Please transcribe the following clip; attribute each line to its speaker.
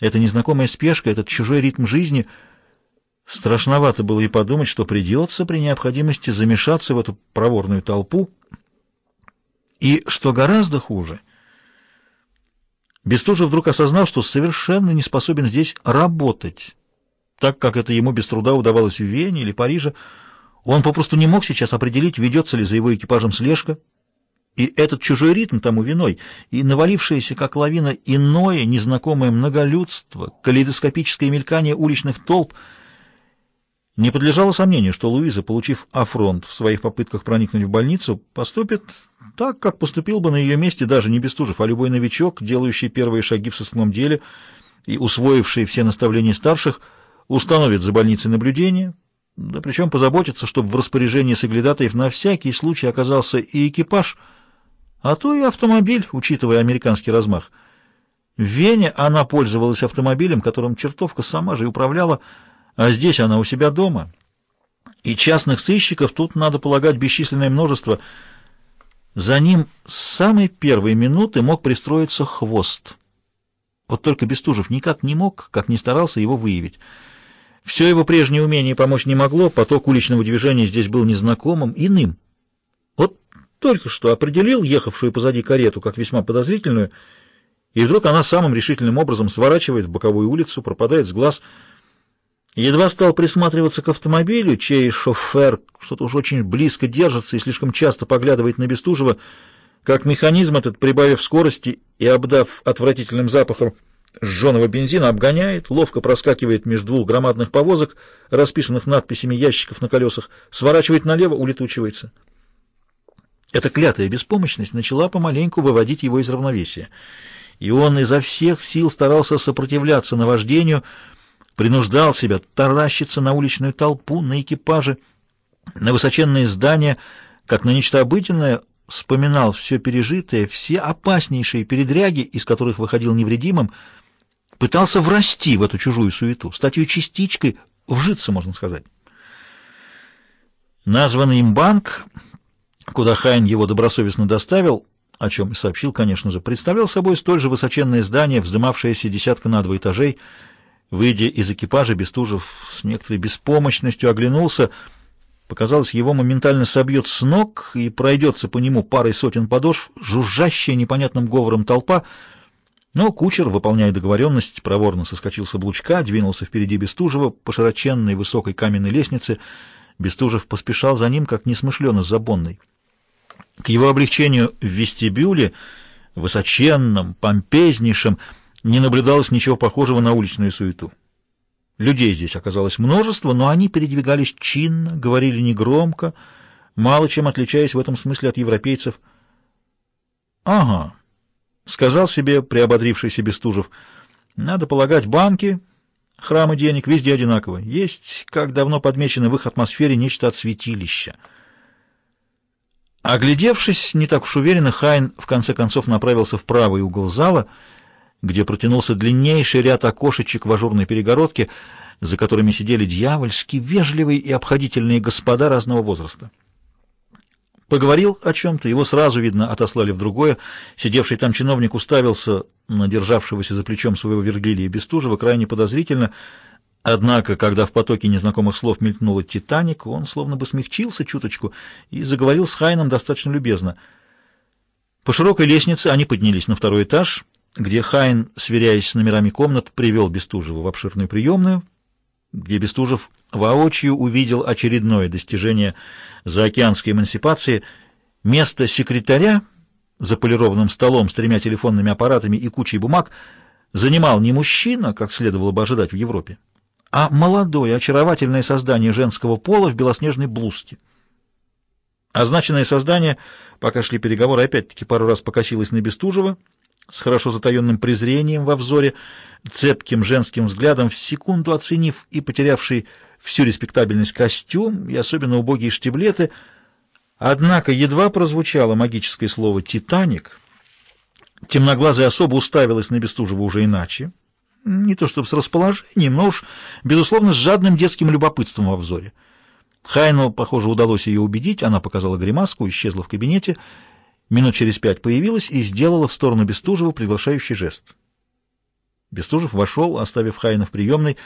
Speaker 1: Эта незнакомая спешка, этот чужой ритм жизни. Страшновато было и подумать, что придется при необходимости замешаться в эту проворную толпу. И, что гораздо хуже, Бестужев вдруг осознал, что совершенно не способен здесь работать, так как это ему без труда удавалось в Вене или Париже. Он попросту не мог сейчас определить, ведется ли за его экипажем слежка, и этот чужой ритм тому виной, и навалившееся, как лавина, иное, незнакомое многолюдство, калейдоскопическое мелькание уличных толп, не подлежало сомнению, что Луиза, получив афронт в своих попытках проникнуть в больницу, поступит так, как поступил бы на ее месте даже не Бестужев, а любой новичок, делающий первые шаги в сыскном деле и усвоивший все наставления старших, установит за больницей наблюдение, да причем позаботится, чтобы в распоряжении соглядатаев на всякий случай оказался и экипаж — а то и автомобиль, учитывая американский размах. В Вене она пользовалась автомобилем, которым чертовка сама же и управляла, а здесь она у себя дома. И частных сыщиков тут, надо полагать, бесчисленное множество. За ним с самой первой минуты мог пристроиться хвост. Вот только Бестужев никак не мог, как ни старался его выявить. Все его прежнее умение помочь не могло, поток уличного движения здесь был незнакомым, иным. Только что определил ехавшую позади карету как весьма подозрительную, и вдруг она самым решительным образом сворачивает в боковую улицу, пропадает с глаз. Едва стал присматриваться к автомобилю, чей шофер что-то уж очень близко держится и слишком часто поглядывает на Бестужева, как механизм этот, прибавив скорости и обдав отвратительным запахом сжженного бензина, обгоняет, ловко проскакивает между двух громадных повозок, расписанных надписями ящиков на колесах, сворачивает налево, улетучивается. Эта клятая беспомощность начала помаленьку выводить его из равновесия, и он изо всех сил старался сопротивляться наваждению, принуждал себя таращиться на уличную толпу, на экипажи, на высоченные здания, как на нечто обыденное, вспоминал все пережитое, все опаснейшие передряги, из которых выходил невредимым, пытался врасти в эту чужую суету, стать ее частичкой, вжиться, можно сказать. Названный им банк куда Хайн его добросовестно доставил, о чем и сообщил, конечно же, представлял собой столь же высоченное здание, вздымавшееся десятка на два этажей. Выйдя из экипажа, Бестужев с некоторой беспомощностью оглянулся. Показалось, его моментально собьет с ног и пройдется по нему парой сотен подошв, жужжащая непонятным говором толпа. Но кучер, выполняя договоренность, проворно соскочил с облучка, двинулся впереди Бестужева по широченной высокой каменной лестнице. Бестужев поспешал за ним, как несмышленно забонный. К его облегчению в вестибюле, высоченном, помпезнейшем, не наблюдалось ничего похожего на уличную суету. Людей здесь оказалось множество, но они передвигались чинно, говорили негромко, мало чем отличаясь в этом смысле от европейцев. «Ага», — сказал себе приободрившийся Бестужев, — «надо полагать, банки, храмы денег везде одинаково. Есть, как давно подмечено в их атмосфере, нечто от святилища». Оглядевшись, не так уж уверенно, Хайн в конце концов направился в правый угол зала, где протянулся длиннейший ряд окошечек в ажурной перегородке, за которыми сидели дьявольски вежливые и обходительные господа разного возраста. Поговорил о чем-то, его сразу, видно, отослали в другое. Сидевший там чиновник уставился на державшегося за плечом своего Вергилия Бестужева крайне подозрительно, Однако, когда в потоке незнакомых слов мелькнула «Титаник», он словно бы смягчился чуточку и заговорил с Хайном достаточно любезно. По широкой лестнице они поднялись на второй этаж, где Хайн, сверяясь с номерами комнат, привел Бестужева в обширную приемную, где Бестужев воочию увидел очередное достижение заокеанской эмансипации — место секретаря за полированным столом с тремя телефонными аппаратами и кучей бумаг занимал не мужчина, как следовало бы ожидать в Европе, а молодое, очаровательное создание женского пола в белоснежной блузке. Означенное создание, пока шли переговоры, опять-таки пару раз покосилось на Бестужева, с хорошо затаенным презрением во взоре, цепким женским взглядом, в секунду оценив и потерявший всю респектабельность костюм и особенно убогие штиблеты. Однако едва прозвучало магическое слово «Титаник», темноглазая особа уставилась на Бестужева уже иначе, не то чтобы с расположением, но уж, безусловно, с жадным детским любопытством во взоре. Хайну, похоже, удалось ее убедить, она показала гримаску, исчезла в кабинете, минут через пять появилась и сделала в сторону Бестужева приглашающий жест. Бестужев вошел, оставив Хайна в приемной.